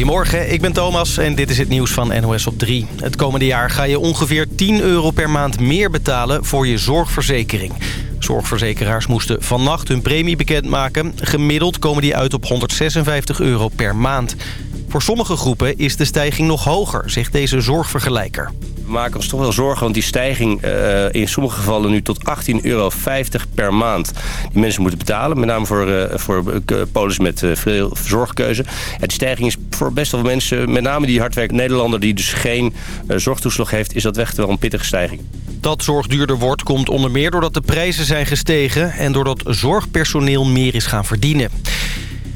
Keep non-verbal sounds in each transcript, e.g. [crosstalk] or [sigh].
Goedemorgen, ik ben Thomas en dit is het nieuws van NOS op 3. Het komende jaar ga je ongeveer 10 euro per maand meer betalen voor je zorgverzekering. Zorgverzekeraars moesten vannacht hun premie bekendmaken. Gemiddeld komen die uit op 156 euro per maand. Voor sommige groepen is de stijging nog hoger, zegt deze zorgvergelijker. We maken ons toch wel zorgen, want die stijging uh, in sommige gevallen nu tot 18,50 euro per maand. Die mensen moeten betalen, met name voor, uh, voor polis met uh, veel zorgkeuze. En die stijging is voor best wel mensen, met name die hardwerkende Nederlander... die dus geen zorgtoeslag heeft, is dat echt wel een pittige stijging. Dat zorg duurder wordt komt onder meer doordat de prijzen zijn gestegen... en doordat zorgpersoneel meer is gaan verdienen.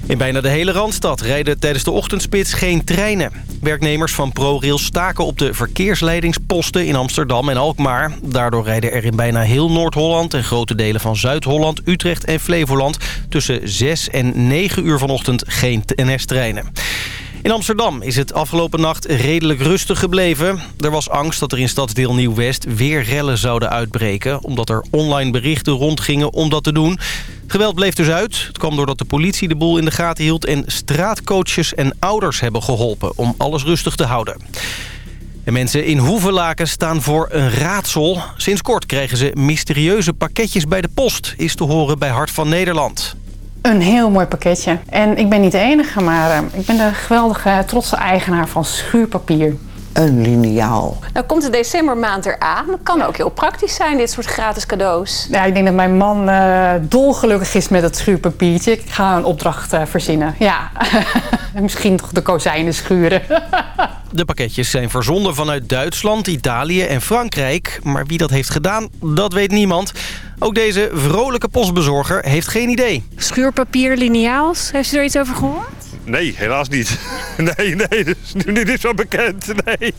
In bijna de hele Randstad rijden tijdens de ochtendspits geen treinen. Werknemers van ProRail staken op de verkeersleidingsposten in Amsterdam en Alkmaar. Daardoor rijden er in bijna heel Noord-Holland en grote delen van Zuid-Holland, Utrecht en Flevoland... tussen 6 en 9 uur vanochtend geen NS-treinen. In Amsterdam is het afgelopen nacht redelijk rustig gebleven. Er was angst dat er in stadsdeel Nieuw-West weer rellen zouden uitbreken... omdat er online berichten rondgingen om dat te doen. Geweld bleef dus uit. Het kwam doordat de politie de boel in de gaten hield... en straatcoaches en ouders hebben geholpen om alles rustig te houden. De mensen in Hoevelaken staan voor een raadsel. Sinds kort krijgen ze mysterieuze pakketjes bij de post... is te horen bij Hart van Nederland. Een heel mooi pakketje. En ik ben niet de enige, maar uh, ik ben de geweldige trotse eigenaar van schuurpapier. Een liniaal. Nou komt de decembermaand eraan. Dat kan ook heel praktisch zijn, dit soort gratis cadeaus. Ja, ik denk dat mijn man uh, dolgelukkig is met het schuurpapiertje. Ik ga een opdracht uh, verzinnen. Ja, [laughs] misschien toch de kozijnen schuren. [laughs] de pakketjes zijn verzonden vanuit Duitsland, Italië en Frankrijk. Maar wie dat heeft gedaan, dat weet niemand. Ook deze vrolijke postbezorger heeft geen idee. Schuurpapier, liniaals, heeft u er iets over gehoord? Nee, helaas niet. [laughs] Nee, nee, dat is nu niet zo bekend. Nee.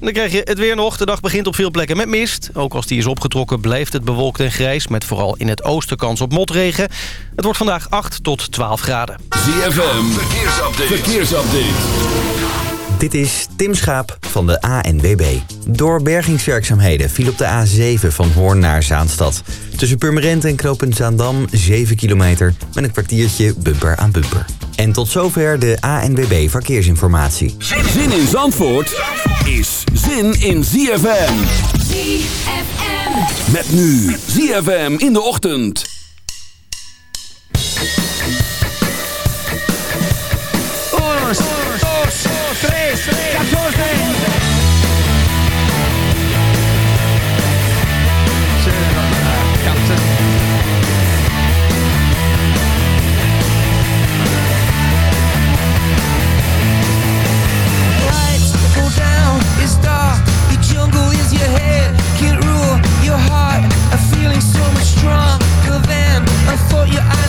Dan krijg je het weer nog. De dag begint op veel plekken met mist. Ook als die is opgetrokken blijft het bewolkt en grijs... met vooral in het oosten kans op motregen. Het wordt vandaag 8 tot 12 graden. ZFM, verkeersupdate. verkeersupdate. Dit is Tim Schaap van de ANWB. Door bergingswerkzaamheden viel op de A7 van Hoorn naar Zaanstad. Tussen Purmerend en Knopend Zaandam 7 kilometer met een kwartiertje bumper aan bumper. En tot zover de ANWB Verkeersinformatie. Zin in Zandvoort is zin in ZFM. ZFM. Met nu ZFM in de ochtend. 3, 14. Lights go down, it's dark, the jungle is your head, can't rule your heart. Feeling so much stronger than I thought your eyes.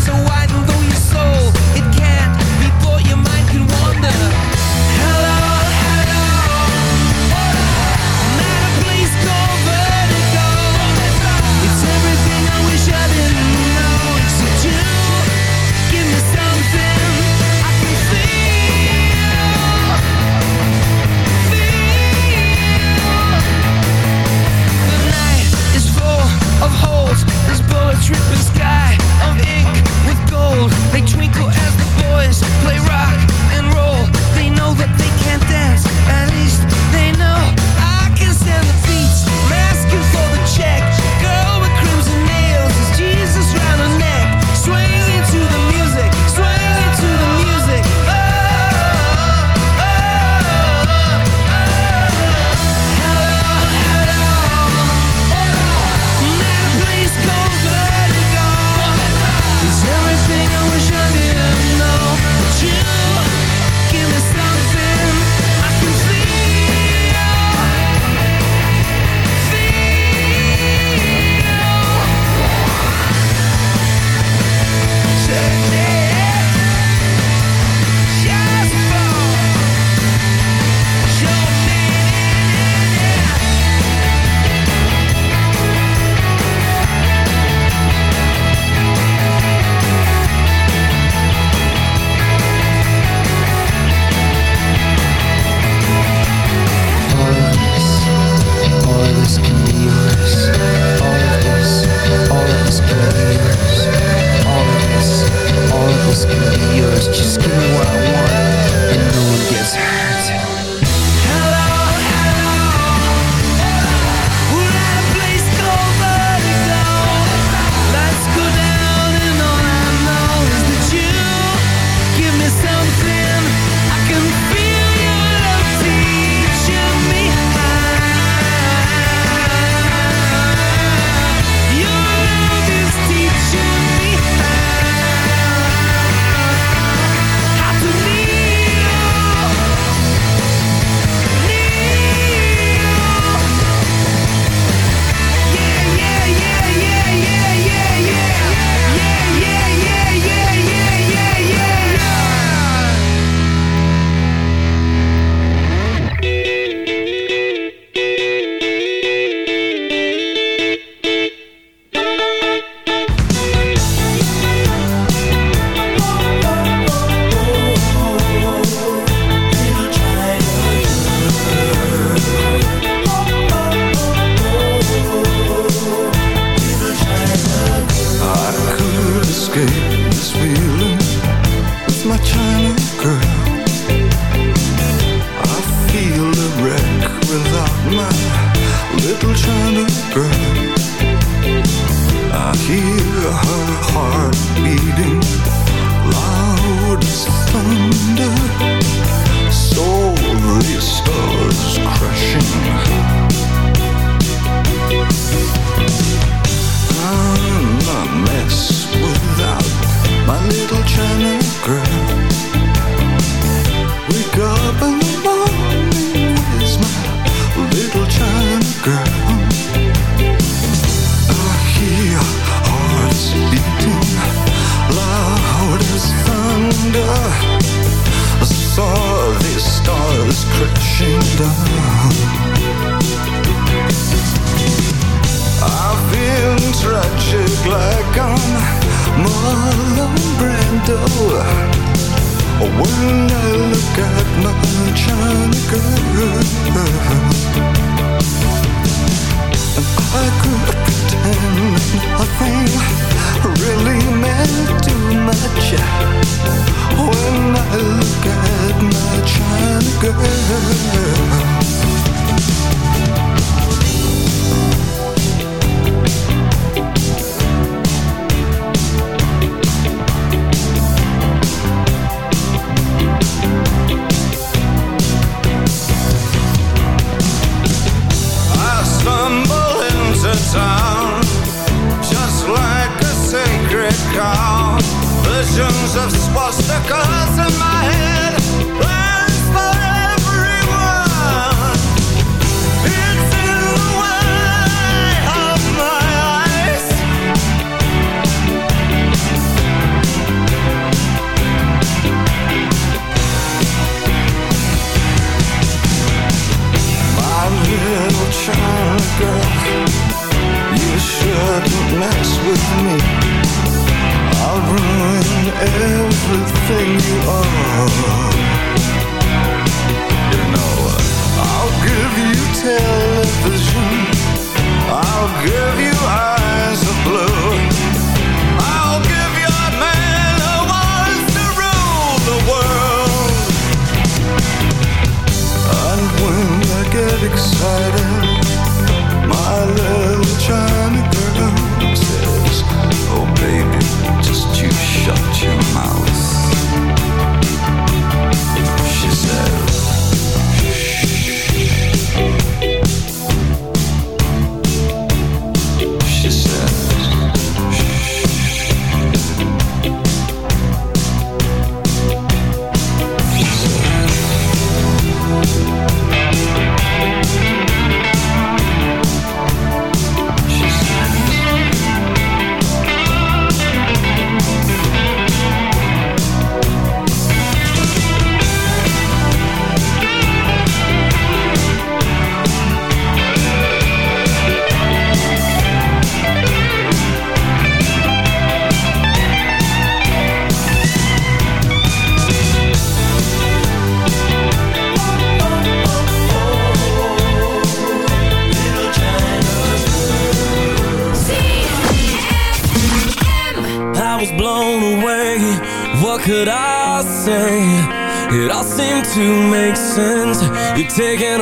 look at my China girl. to make sense. You're taking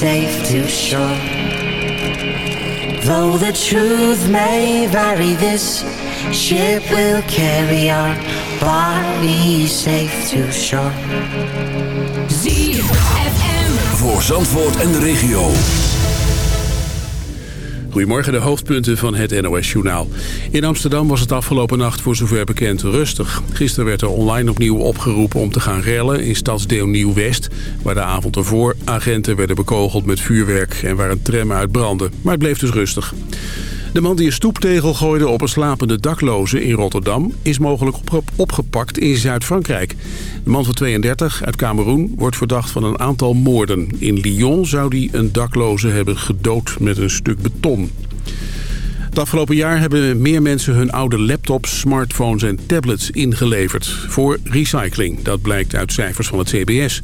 safe to shore. Though the truth may vary, this ship will carry our bodies safe to shore. ZFM. Voor Zandvoort en de regio. Goedemorgen, de hoofdpunten van het NOS-journaal. In Amsterdam was het afgelopen nacht voor zover bekend rustig. Gisteren werd er online opnieuw opgeroepen om te gaan rellen in stadsdeel Nieuw-West... waar de avond ervoor agenten werden bekogeld met vuurwerk en waar een tram uitbrandde. Maar het bleef dus rustig. De man die een stoeptegel gooide op een slapende dakloze in Rotterdam... is mogelijk opge- opgepakt in Zuid-Frankrijk. De man van 32 uit Cameroen wordt verdacht van een aantal moorden. In Lyon zou hij een dakloze hebben gedood met een stuk beton. Het afgelopen jaar hebben meer mensen hun oude laptops, smartphones en tablets ingeleverd. Voor recycling, dat blijkt uit cijfers van het CBS.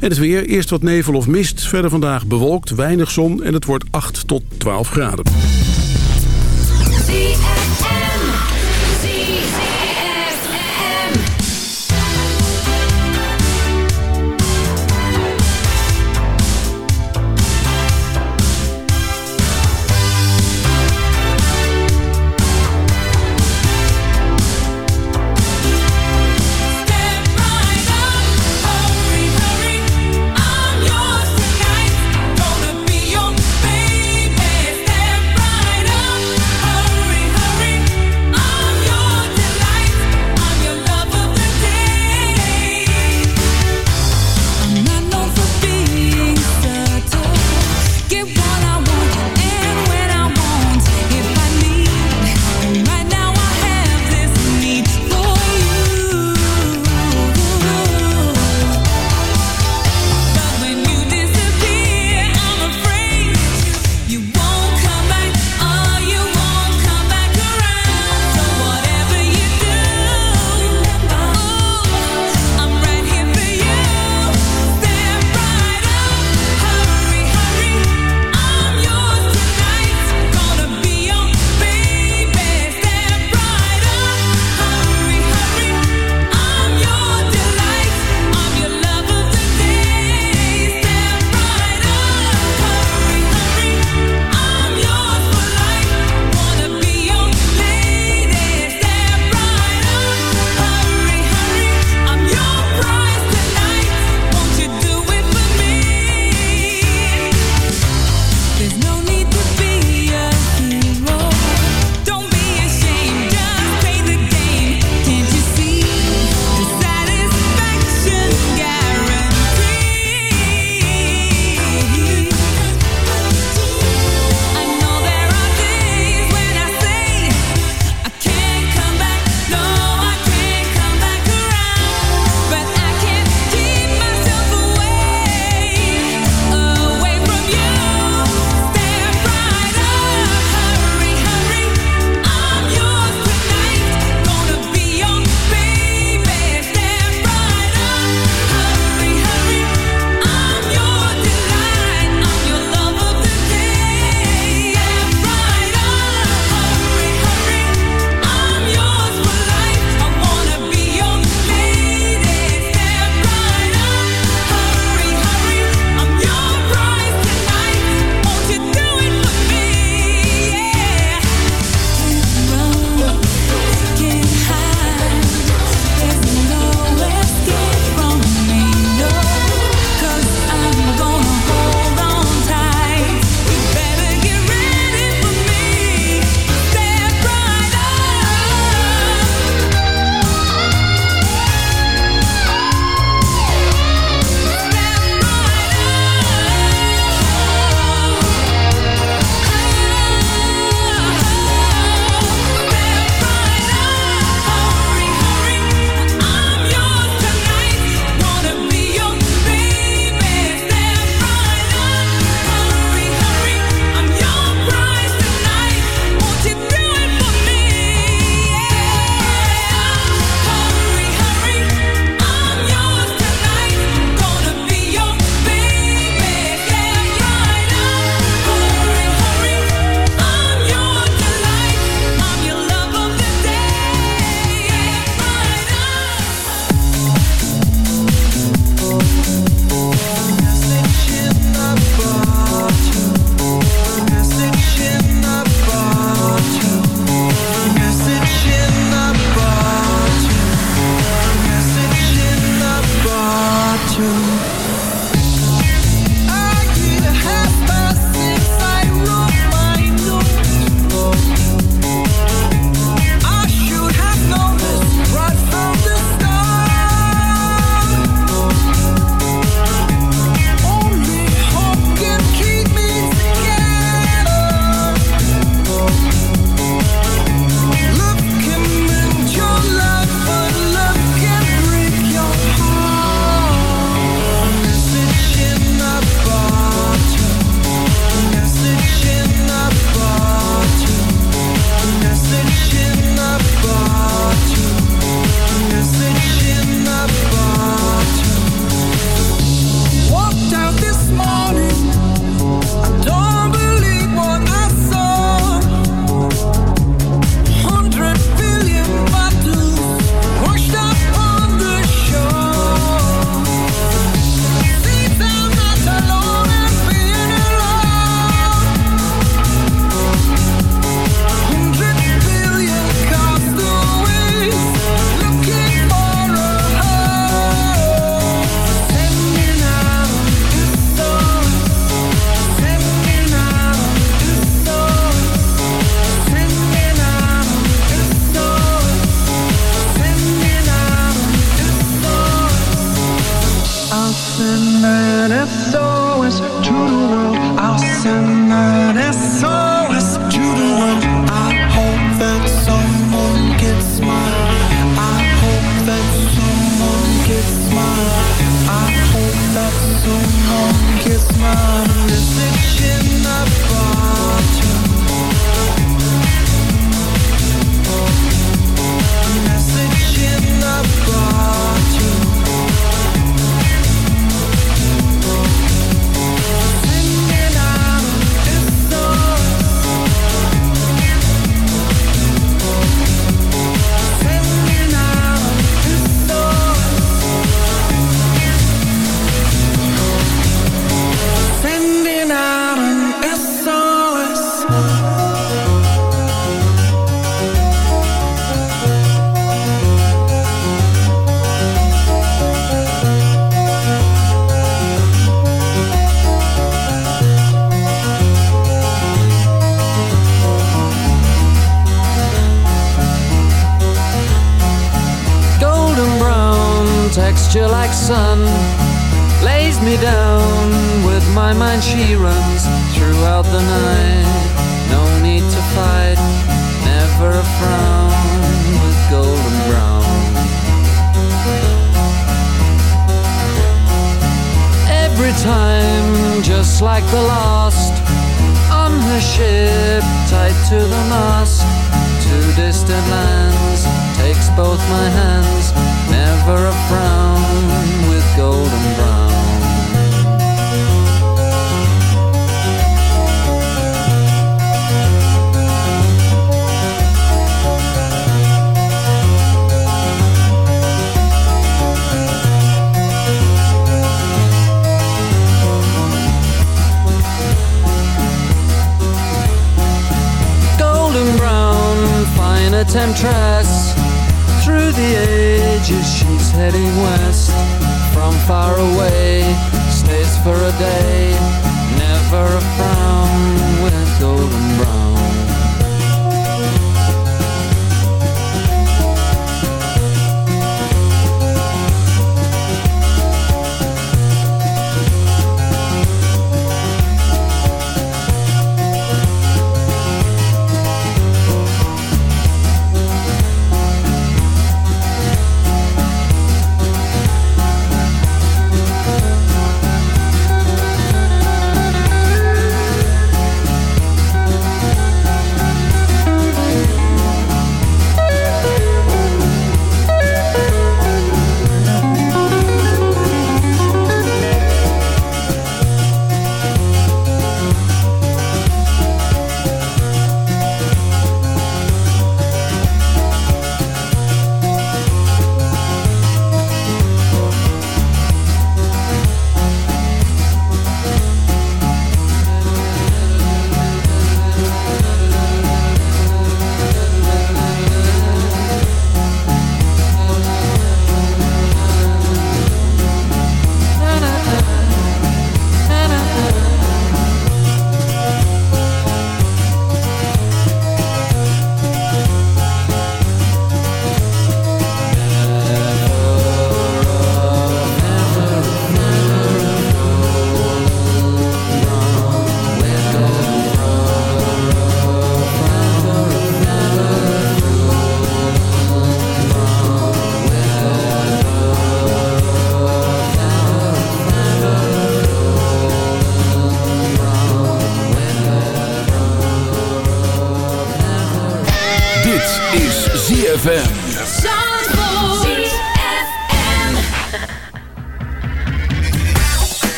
En het weer, eerst wat nevel of mist, verder vandaag bewolkt, weinig zon en het wordt 8 tot 12 graden.